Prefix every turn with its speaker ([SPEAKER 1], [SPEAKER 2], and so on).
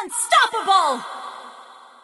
[SPEAKER 1] Unstoppable!